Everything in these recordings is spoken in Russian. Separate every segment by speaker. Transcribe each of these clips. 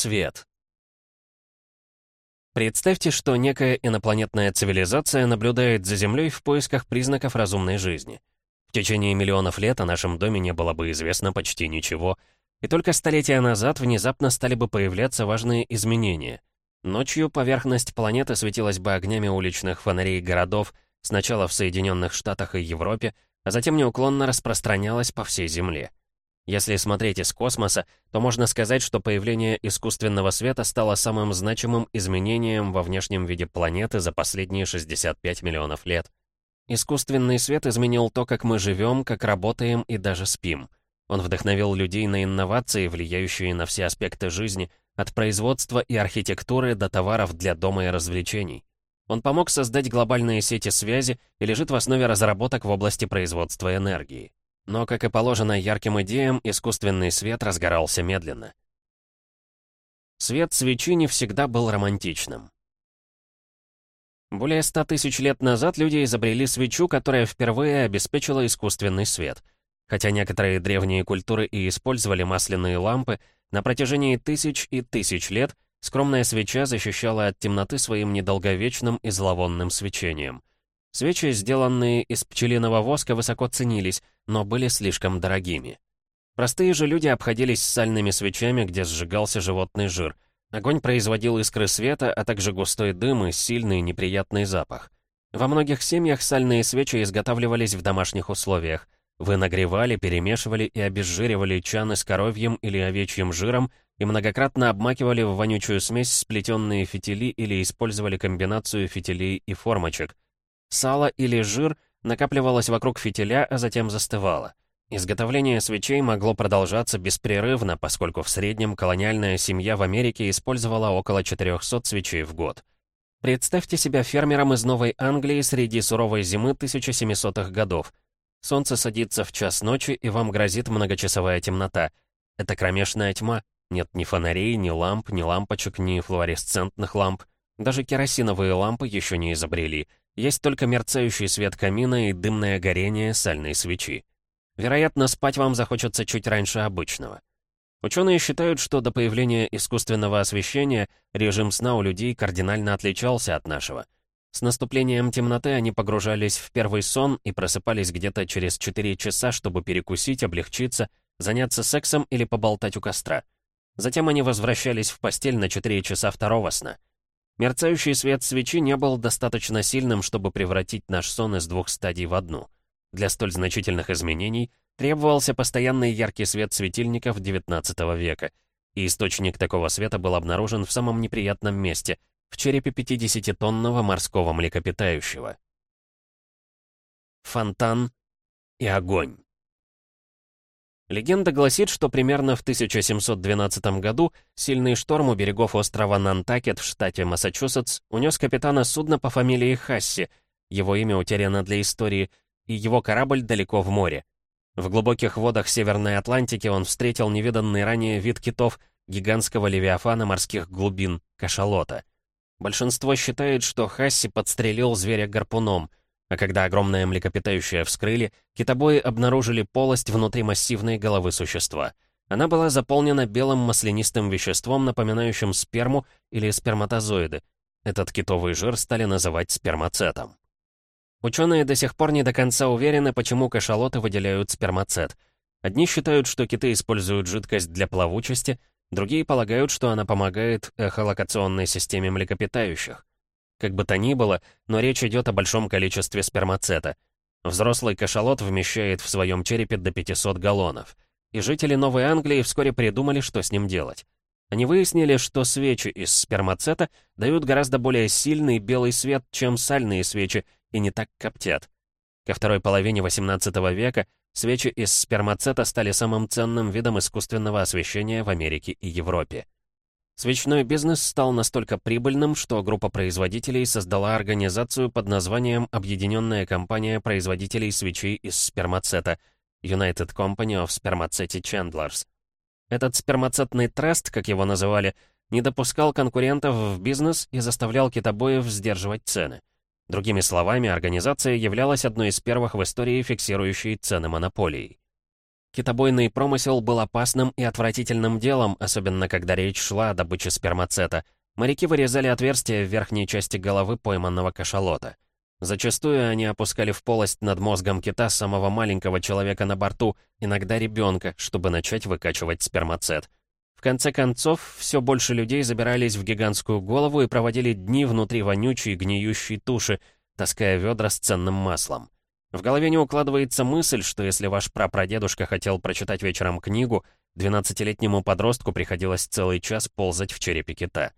Speaker 1: Свет. Представьте, что некая инопланетная цивилизация наблюдает за Землей в поисках признаков разумной жизни. В течение миллионов лет о нашем доме не было бы известно почти ничего, и только столетия назад внезапно стали бы появляться важные изменения. Ночью поверхность планеты светилась бы огнями уличных фонарей городов, сначала в Соединенных Штатах и Европе, а затем неуклонно распространялась по всей Земле. Если смотреть из космоса, то можно сказать, что появление искусственного света стало самым значимым изменением во внешнем виде планеты за последние 65 миллионов лет. Искусственный свет изменил то, как мы живем, как работаем и даже спим. Он вдохновил людей на инновации, влияющие на все аспекты жизни, от производства и архитектуры до товаров для дома и развлечений. Он помог создать глобальные сети связи и лежит в основе разработок в области производства энергии. Но, как и положено ярким идеям, искусственный свет разгорался медленно. Свет свечи не всегда был романтичным. Более ста тысяч лет назад люди изобрели свечу, которая впервые обеспечила искусственный свет. Хотя некоторые древние культуры и использовали масляные лампы, на протяжении тысяч и тысяч лет скромная свеча защищала от темноты своим недолговечным и зловонным свечением. Свечи, сделанные из пчелиного воска, высоко ценились, но были слишком дорогими. Простые же люди обходились сальными свечами, где сжигался животный жир. Огонь производил искры света, а также густой дым и сильный неприятный запах. Во многих семьях сальные свечи изготавливались в домашних условиях. Вы нагревали, перемешивали и обезжиривали чаны с коровьим или овечьим жиром и многократно обмакивали в вонючую смесь сплетенные фитили или использовали комбинацию фитилей и формочек — Сало или жир накапливалось вокруг фитиля, а затем застывало. Изготовление свечей могло продолжаться беспрерывно, поскольку в среднем колониальная семья в Америке использовала около 400 свечей в год. Представьте себя фермером из Новой Англии среди суровой зимы 1700-х годов. Солнце садится в час ночи, и вам грозит многочасовая темнота. Это кромешная тьма. Нет ни фонарей, ни ламп, ни лампочек, ни флуоресцентных ламп. Даже керосиновые лампы еще не изобрели — есть только мерцающий свет камина и дымное горение сальной свечи. Вероятно, спать вам захочется чуть раньше обычного. Ученые считают, что до появления искусственного освещения режим сна у людей кардинально отличался от нашего. С наступлением темноты они погружались в первый сон и просыпались где-то через 4 часа, чтобы перекусить, облегчиться, заняться сексом или поболтать у костра. Затем они возвращались в постель на 4 часа второго сна — Мерцающий свет свечи не был достаточно сильным, чтобы превратить наш сон из двух стадий в одну. Для столь значительных изменений требовался постоянный яркий свет светильников XIX века, и источник такого света был обнаружен в самом неприятном месте — в черепе 50-тонного морского млекопитающего. Фонтан и огонь. Легенда гласит, что примерно в 1712 году сильный шторм у берегов острова Нантакет в штате Массачусетс унес капитана судна по фамилии Хасси, его имя утеряно для истории, и его корабль далеко в море. В глубоких водах Северной Атлантики он встретил невиданный ранее вид китов, гигантского левиафана морских глубин, кашалота. Большинство считает, что Хасси подстрелил зверя гарпуном — а когда огромное млекопитающее вскрыли, китобои обнаружили полость внутри массивной головы существа. Она была заполнена белым маслянистым веществом, напоминающим сперму или сперматозоиды. Этот китовый жир стали называть спермацетом. Ученые до сих пор не до конца уверены, почему кашалоты выделяют спермацет. Одни считают, что киты используют жидкость для плавучести, другие полагают, что она помогает эхолокационной системе млекопитающих. Как бы то ни было, но речь идет о большом количестве спермацета. Взрослый кашалот вмещает в своем черепе до 500 галлонов. И жители Новой Англии вскоре придумали, что с ним делать. Они выяснили, что свечи из спермацета дают гораздо более сильный белый свет, чем сальные свечи, и не так коптят. Ко второй половине XVIII века свечи из спермацета стали самым ценным видом искусственного освещения в Америке и Европе. Свечной бизнес стал настолько прибыльным, что группа производителей создала организацию под названием «Объединенная компания производителей свечей из спермацета» United Company of Spermaceti Chandlers. Этот спермацетный траст, как его называли, не допускал конкурентов в бизнес и заставлял китобоев сдерживать цены. Другими словами, организация являлась одной из первых в истории фиксирующей цены монополией. Китобойный промысел был опасным и отвратительным делом, особенно когда речь шла о добыче спермацета. Моряки вырезали отверстия в верхней части головы пойманного кашалота. Зачастую они опускали в полость над мозгом кита самого маленького человека на борту, иногда ребенка, чтобы начать выкачивать спермацет. В конце концов, все больше людей забирались в гигантскую голову и проводили дни внутри вонючей гниющей туши, таская ведра с ценным маслом. В голове не укладывается мысль, что если ваш прапрадедушка хотел прочитать вечером книгу, 12-летнему подростку приходилось целый час ползать в черепе кита.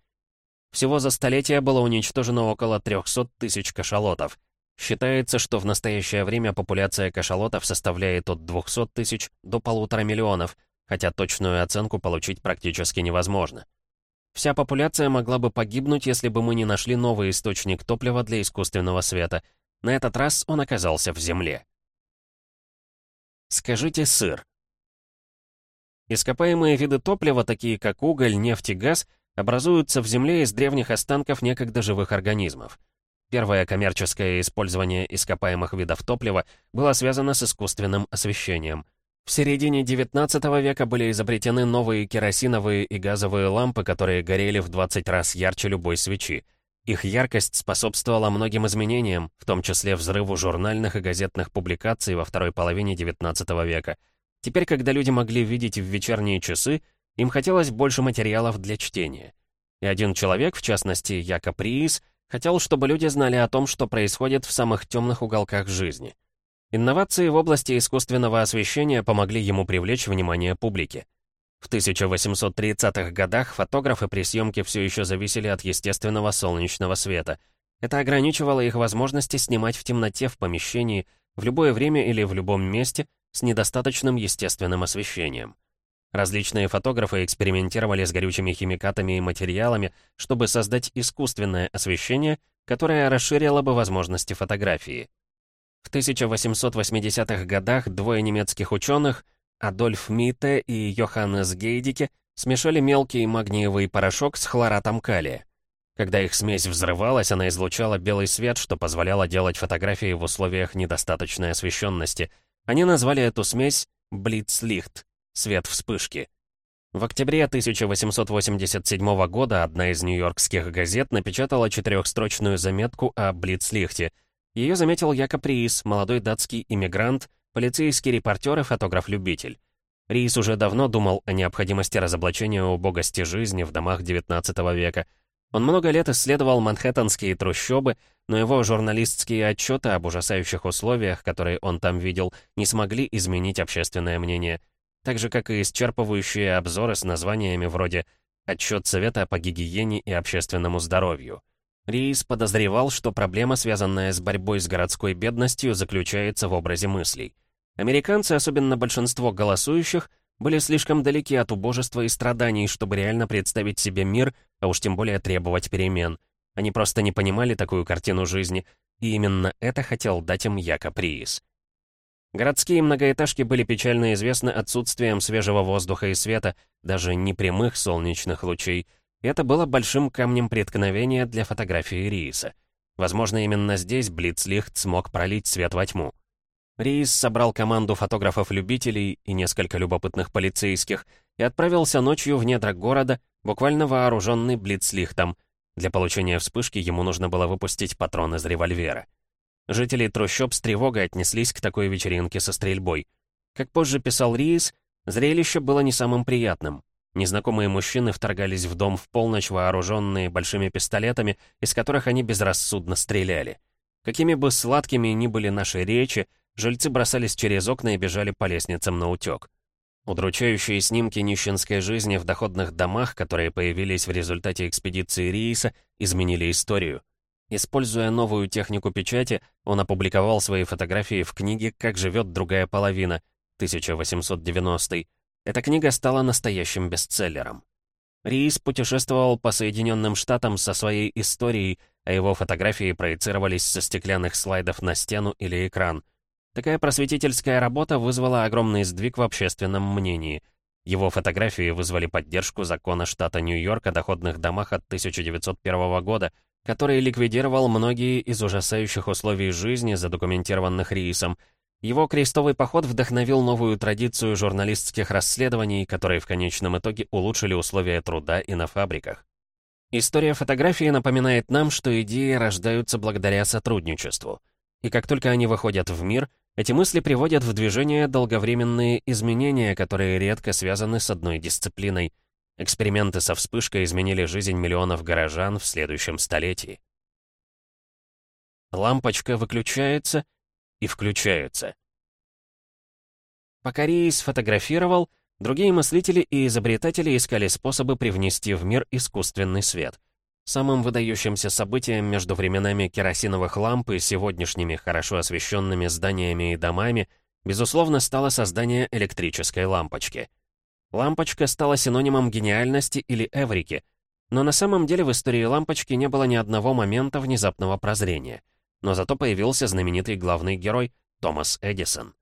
Speaker 1: Всего за столетие было уничтожено около 300 тысяч кашалотов. Считается, что в настоящее время популяция кашалотов составляет от 200 тысяч до полутора миллионов, хотя точную оценку получить практически невозможно. Вся популяция могла бы погибнуть, если бы мы не нашли новый источник топлива для искусственного света — на этот раз он оказался в земле. Скажите сыр. Ископаемые виды топлива, такие как уголь, нефть и газ, образуются в земле из древних останков некогда живых организмов. Первое коммерческое использование ископаемых видов топлива было связано с искусственным освещением. В середине XIX века были изобретены новые керосиновые и газовые лампы, которые горели в 20 раз ярче любой свечи. Их яркость способствовала многим изменениям, в том числе взрыву журнальных и газетных публикаций во второй половине XIX века. Теперь, когда люди могли видеть в вечерние часы, им хотелось больше материалов для чтения. И один человек, в частности, Якоб Риис, хотел, чтобы люди знали о том, что происходит в самых темных уголках жизни. Инновации в области искусственного освещения помогли ему привлечь внимание публики. В 1830-х годах фотографы при съемке все еще зависели от естественного солнечного света. Это ограничивало их возможности снимать в темноте в помещении, в любое время или в любом месте с недостаточным естественным освещением. Различные фотографы экспериментировали с горючими химикатами и материалами, чтобы создать искусственное освещение, которое расширило бы возможности фотографии. В 1880-х годах двое немецких ученых, Адольф Митте и Йоханнес Гейдике смешали мелкий магниевый порошок с хлоратом калия. Когда их смесь взрывалась, она излучала белый свет, что позволяло делать фотографии в условиях недостаточной освещенности. Они назвали эту смесь «блицлихт» — «свет вспышки». В октябре 1887 года одна из нью-йоркских газет напечатала четырехстрочную заметку о Блицлихте. Ее заметил Якоб молодой датский иммигрант, Полицейский репортер и фотограф-любитель. Рис уже давно думал о необходимости разоблачения убогости жизни в домах XIX века. Он много лет исследовал манхэттенские трущобы, но его журналистские отчеты об ужасающих условиях, которые он там видел, не смогли изменить общественное мнение. Так же, как и исчерпывающие обзоры с названиями вроде «Отчет Совета по гигиене и общественному здоровью». Рис подозревал, что проблема, связанная с борьбой с городской бедностью, заключается в образе мыслей. Американцы, особенно большинство голосующих, были слишком далеки от убожества и страданий, чтобы реально представить себе мир, а уж тем более требовать перемен. Они просто не понимали такую картину жизни, и именно это хотел дать им Якоб Риис. Городские многоэтажки были печально известны отсутствием свежего воздуха и света, даже непрямых солнечных лучей, это было большим камнем преткновения для фотографии Рииса. Возможно, именно здесь Блицлихт смог пролить свет во тьму. Рейс собрал команду фотографов-любителей и несколько любопытных полицейских и отправился ночью в недра города, буквально вооруженный блицлихтом. Для получения вспышки ему нужно было выпустить патрон из револьвера. Жители трущоб с тревогой отнеслись к такой вечеринке со стрельбой. Как позже писал Риис, зрелище было не самым приятным. Незнакомые мужчины вторгались в дом в полночь, вооруженные большими пистолетами, из которых они безрассудно стреляли. Какими бы сладкими ни были наши речи, Жильцы бросались через окна и бежали по лестницам на утёк. Удручающие снимки нищенской жизни в доходных домах, которые появились в результате экспедиции Рииса, изменили историю. Используя новую технику печати, он опубликовал свои фотографии в книге «Как живет другая половина» 1890 Эта книга стала настоящим бестселлером. Риис путешествовал по Соединенным Штатам со своей историей, а его фотографии проецировались со стеклянных слайдов на стену или экран. Такая просветительская работа вызвала огромный сдвиг в общественном мнении. Его фотографии вызвали поддержку закона штата Нью-Йорк о доходных домах от 1901 года, который ликвидировал многие из ужасающих условий жизни, задокументированных Риисом. Его крестовый поход вдохновил новую традицию журналистских расследований, которые в конечном итоге улучшили условия труда и на фабриках. История фотографии напоминает нам, что идеи рождаются благодаря сотрудничеству. И как только они выходят в мир, эти мысли приводят в движение долговременные изменения, которые редко связаны с одной дисциплиной. Эксперименты со вспышкой изменили жизнь миллионов горожан в следующем столетии. Лампочка выключается и включается. Пока Рей сфотографировал, другие мыслители и изобретатели искали способы привнести в мир искусственный свет. Самым выдающимся событием между временами керосиновых ламп и сегодняшними хорошо освещенными зданиями и домами, безусловно, стало создание электрической лампочки. Лампочка стала синонимом гениальности или эврики, но на самом деле в истории лампочки не было ни одного момента внезапного прозрения. Но зато появился знаменитый главный герой Томас Эдисон.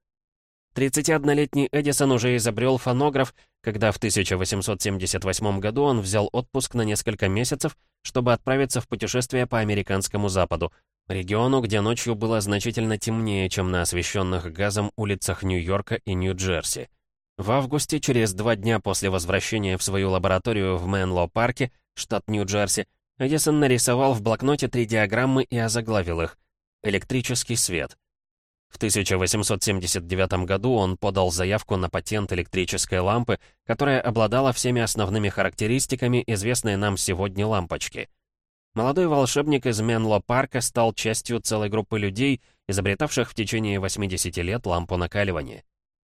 Speaker 1: 31-летний Эдисон уже изобрел фонограф, когда в 1878 году он взял отпуск на несколько месяцев, чтобы отправиться в путешествие по американскому западу, региону, где ночью было значительно темнее, чем на освещенных газом улицах Нью-Йорка и Нью-Джерси. В августе, через два дня после возвращения в свою лабораторию в Мэнло-парке, штат Нью-Джерси, Эдисон нарисовал в блокноте три диаграммы и озаглавил их «Электрический свет», в 1879 году он подал заявку на патент электрической лампы, которая обладала всеми основными характеристиками известной нам сегодня лампочки. Молодой волшебник из Менло-парка стал частью целой группы людей, изобретавших в течение 80 лет лампу накаливания.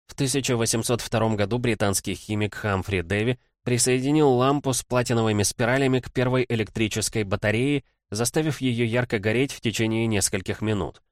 Speaker 1: В 1802 году британский химик Хамфри Дэви присоединил лампу с платиновыми спиралями к первой электрической батарее, заставив ее ярко гореть в течение нескольких минут.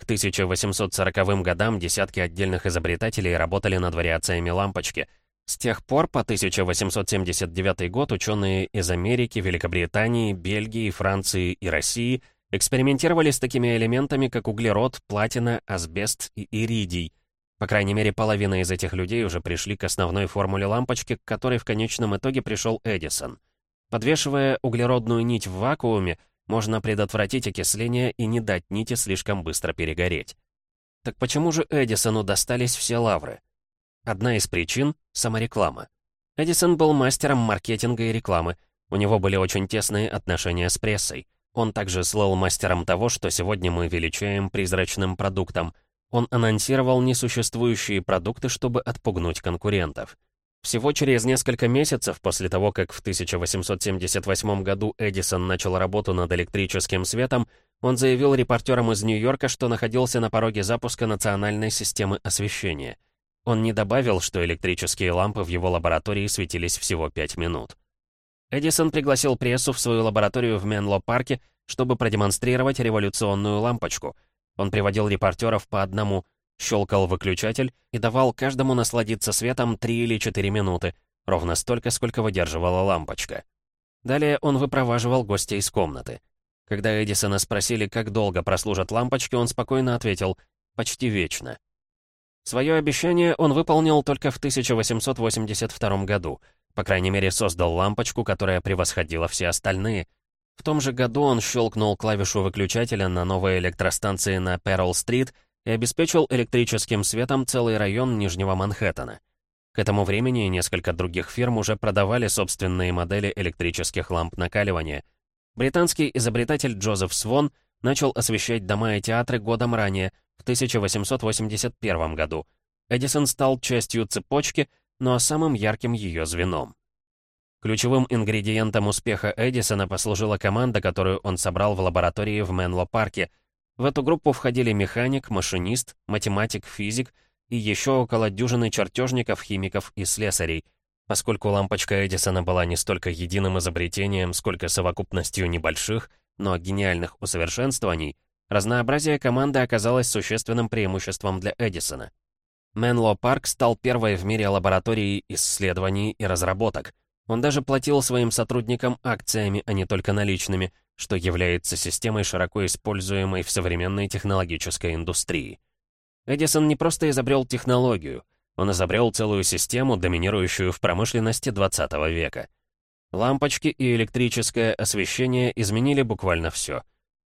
Speaker 1: К 1840 годам десятки отдельных изобретателей работали над вариациями лампочки. С тех пор, по 1879 год, ученые из Америки, Великобритании, Бельгии, Франции и России экспериментировали с такими элементами, как углерод, платина, асбест и иридий. По крайней мере, половина из этих людей уже пришли к основной формуле лампочки, к которой в конечном итоге пришел Эдисон. Подвешивая углеродную нить в вакууме, можно предотвратить окисление и не дать нити слишком быстро перегореть. Так почему же Эдисону достались все лавры? Одна из причин — самореклама. Эдисон был мастером маркетинга и рекламы. У него были очень тесные отношения с прессой. Он также слыл мастером того, что сегодня мы величаем призрачным продуктом. Он анонсировал несуществующие продукты, чтобы отпугнуть конкурентов. Всего через несколько месяцев после того, как в 1878 году Эдисон начал работу над электрическим светом, он заявил репортерам из Нью-Йорка, что находился на пороге запуска национальной системы освещения. Он не добавил, что электрические лампы в его лаборатории светились всего 5 минут. Эдисон пригласил прессу в свою лабораторию в Менло-парке, чтобы продемонстрировать революционную лампочку. Он приводил репортеров по одному – щелкал выключатель и давал каждому насладиться светом 3 или 4 минуты, ровно столько, сколько выдерживала лампочка. Далее он выпроваживал гостя из комнаты. Когда Эдисона спросили, как долго прослужат лампочки, он спокойно ответил «почти вечно». Свое обещание он выполнил только в 1882 году. По крайней мере, создал лампочку, которая превосходила все остальные. В том же году он щелкнул клавишу выключателя на новой электростанции на Перл-стрит — и обеспечил электрическим светом целый район Нижнего Манхэттена. К этому времени несколько других фирм уже продавали собственные модели электрических ламп накаливания. Британский изобретатель Джозеф Свон начал освещать дома и театры годом ранее, в 1881 году. Эдисон стал частью цепочки, но самым ярким ее звеном. Ключевым ингредиентом успеха Эдисона послужила команда, которую он собрал в лаборатории в Менло-парке, в эту группу входили механик, машинист, математик, физик и еще около дюжины чертежников, химиков и слесарей. Поскольку лампочка Эдисона была не столько единым изобретением, сколько совокупностью небольших, но гениальных усовершенствований, разнообразие команды оказалось существенным преимуществом для Эдисона. Менло Парк стал первой в мире лабораторией исследований и разработок. Он даже платил своим сотрудникам акциями, а не только наличными, что является системой, широко используемой в современной технологической индустрии. Эдисон не просто изобрел технологию, он изобрел целую систему, доминирующую в промышленности 20 века. Лампочки и электрическое освещение изменили буквально все.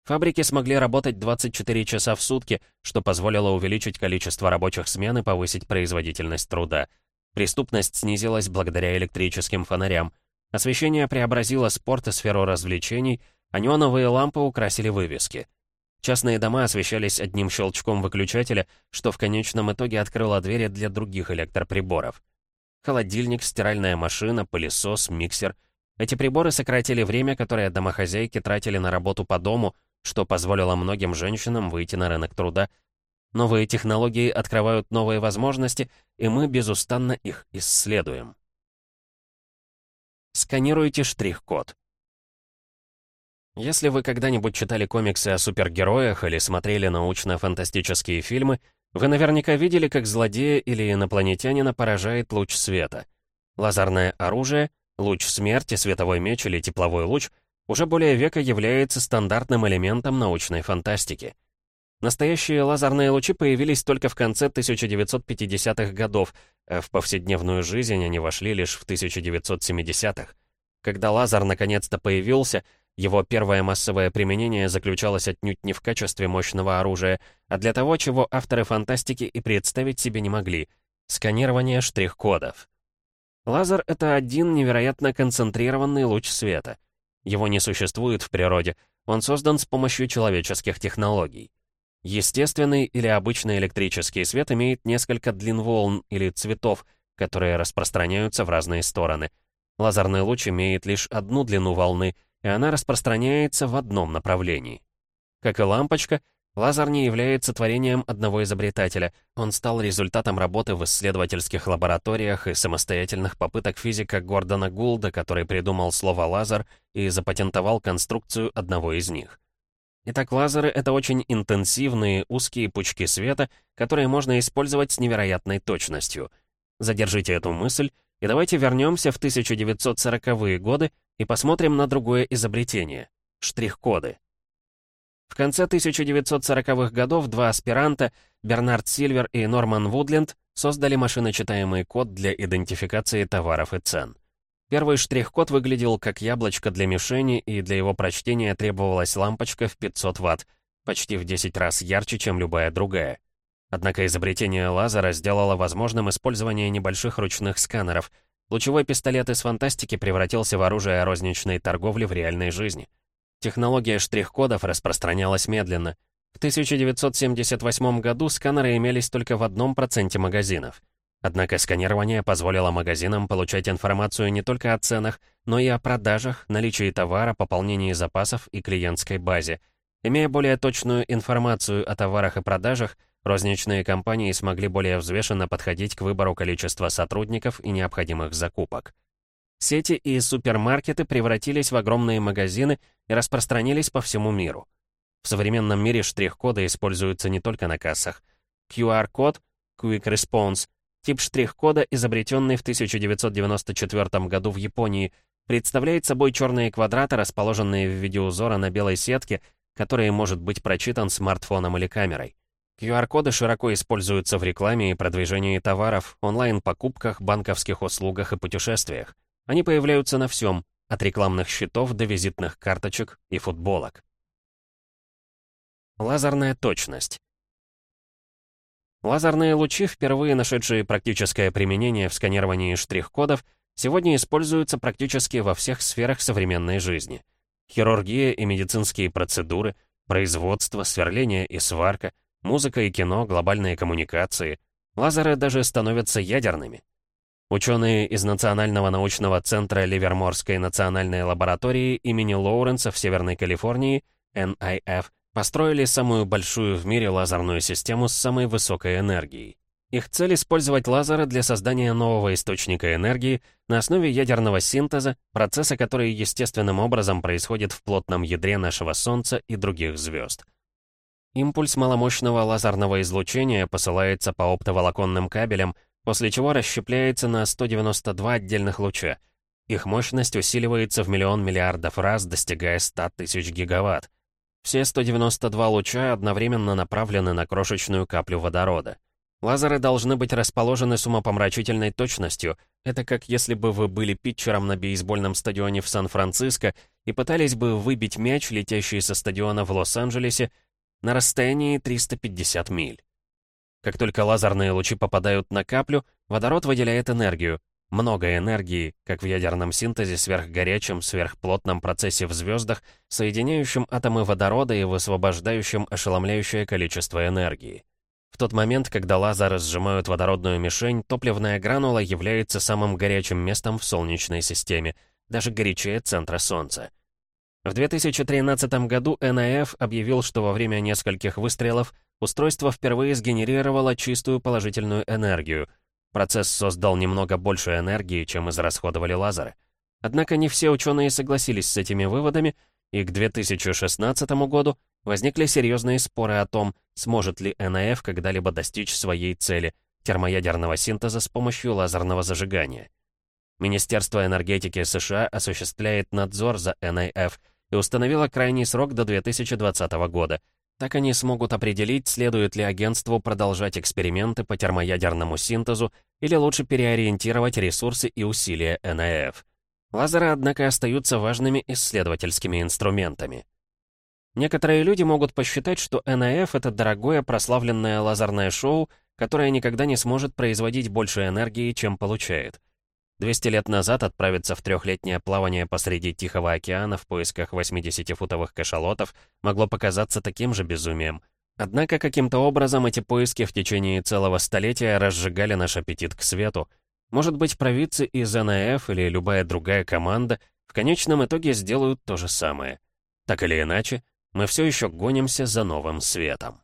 Speaker 1: Фабрики смогли работать 24 часа в сутки, что позволило увеличить количество рабочих смен и повысить производительность труда. Преступность снизилась благодаря электрическим фонарям. Освещение преобразило спорт и сферу развлечений, а неоновые лампы украсили вывески. Частные дома освещались одним щелчком выключателя, что в конечном итоге открыло двери для других электроприборов. Холодильник, стиральная машина, пылесос, миксер. Эти приборы сократили время, которое домохозяйки тратили на работу по дому, что позволило многим женщинам выйти на рынок труда. Новые технологии открывают новые возможности, и мы безустанно их исследуем. Сканируйте штрих-код. Если вы когда-нибудь читали комиксы о супергероях или смотрели научно-фантастические фильмы, вы наверняка видели, как злодея или инопланетянина поражает луч света. Лазерное оружие, луч смерти, световой меч или тепловой луч — уже более века является стандартным элементом научной фантастики. Настоящие лазерные лучи появились только в конце 1950-х годов, а в повседневную жизнь они вошли лишь в 1970-х. Когда лазер наконец-то появился, его первое массовое применение заключалось отнюдь не в качестве мощного оружия, а для того, чего авторы фантастики и представить себе не могли — сканирование штрих-кодов. Лазер — это один невероятно концентрированный луч света — его не существует в природе, он создан с помощью человеческих технологий. Естественный или обычный электрический свет имеет несколько длин волн или цветов, которые распространяются в разные стороны. Лазерный луч имеет лишь одну длину волны, и она распространяется в одном направлении. Как и лампочка, Лазер не является творением одного изобретателя. Он стал результатом работы в исследовательских лабораториях и самостоятельных попыток физика Гордона Гулда, который придумал слово «лазер» и запатентовал конструкцию одного из них. Итак, лазеры — это очень интенсивные узкие пучки света, которые можно использовать с невероятной точностью. Задержите эту мысль, и давайте вернемся в 1940-е годы и посмотрим на другое изобретение — штрих-коды. В конце 1940-х годов два аспиранта, Бернард Сильвер и Норман Вудленд, создали машиночитаемый код для идентификации товаров и цен. Первый штрих-код выглядел как яблочко для мишени, и для его прочтения требовалась лампочка в 500 Вт, почти в 10 раз ярче, чем любая другая. Однако изобретение лазера сделало возможным использование небольших ручных сканеров. Лучевой пистолет из фантастики превратился в оружие розничной торговли в реальной жизни. Технология штрих-кодов распространялась медленно. В 1978 году сканеры имелись только в одном проценте магазинов. Однако сканирование позволило магазинам получать информацию не только о ценах, но и о продажах, наличии товара, пополнении запасов и клиентской базе. Имея более точную информацию о товарах и продажах, розничные компании смогли более взвешенно подходить к выбору количества сотрудников и необходимых закупок. Сети и супермаркеты превратились в огромные магазины и распространились по всему миру. В современном мире штрих-коды используются не только на кассах. QR-код, Quick Response, тип штрих-кода, изобретенный в 1994 году в Японии, представляет собой черные квадраты, расположенные в виде узора на белой сетке, который может быть прочитан смартфоном или камерой. QR-коды широко используются в рекламе и продвижении товаров, онлайн-покупках, банковских услугах и путешествиях. Они появляются на всем, от рекламных щитов до визитных карточек и футболок. Лазерная точность. Лазерные лучи, впервые нашедшие практическое применение в сканировании штрих-кодов, сегодня используются практически во всех сферах современной жизни. Хирургия и медицинские процедуры, производство, сверление и сварка, музыка и кино, глобальные коммуникации. Лазеры даже становятся ядерными. Ученые из Национального научного центра Ливерморской национальной лаборатории имени Лоуренса в Северной Калифорнии, NIF, построили самую большую в мире лазерную систему с самой высокой энергией. Их цель — использовать лазеры для создания нового источника энергии на основе ядерного синтеза, процесса, который естественным образом происходит в плотном ядре нашего Солнца и других звезд. Импульс маломощного лазерного излучения посылается по оптоволоконным кабелям, после чего расщепляется на 192 отдельных луча. Их мощность усиливается в миллион миллиардов раз, достигая 100 тысяч гигаватт. Все 192 луча одновременно направлены на крошечную каплю водорода. Лазеры должны быть расположены с умопомрачительной точностью. Это как если бы вы были питчером на бейсбольном стадионе в Сан-Франциско и пытались бы выбить мяч, летящий со стадиона в Лос-Анджелесе, на расстоянии 350 миль. Как только лазерные лучи попадают на каплю, водород выделяет энергию. Много энергии, как в ядерном синтезе сверхгорячем, сверхплотном процессе в звездах, соединяющем атомы водорода и высвобождающем ошеломляющее количество энергии. В тот момент, когда лазеры сжимают водородную мишень, топливная гранула является самым горячим местом в Солнечной системе, даже горячее центра Солнца. В 2013 году НАФ объявил, что во время нескольких выстрелов устройство впервые сгенерировало чистую положительную энергию. Процесс создал немного больше энергии, чем израсходовали лазеры. Однако не все ученые согласились с этими выводами, и к 2016 году возникли серьезные споры о том, сможет ли НАФ когда-либо достичь своей цели — термоядерного синтеза с помощью лазерного зажигания. Министерство энергетики США осуществляет надзор за НАФ и установило крайний срок до 2020 года. Так они смогут определить, следует ли агентству продолжать эксперименты по термоядерному синтезу или лучше переориентировать ресурсы и усилия НАФ. Лазеры, однако, остаются важными исследовательскими инструментами. Некоторые люди могут посчитать, что НАФ — это дорогое прославленное лазерное шоу, которое никогда не сможет производить больше энергии, чем получает. 200 лет назад отправиться в трехлетнее плавание посреди Тихого океана в поисках 80-футовых кашалотов могло показаться таким же безумием. Однако каким-то образом эти поиски в течение целого столетия разжигали наш аппетит к свету — может быть, провидцы из НАФ или любая другая команда в конечном итоге сделают то же самое. Так или иначе, мы все еще гонимся за новым светом.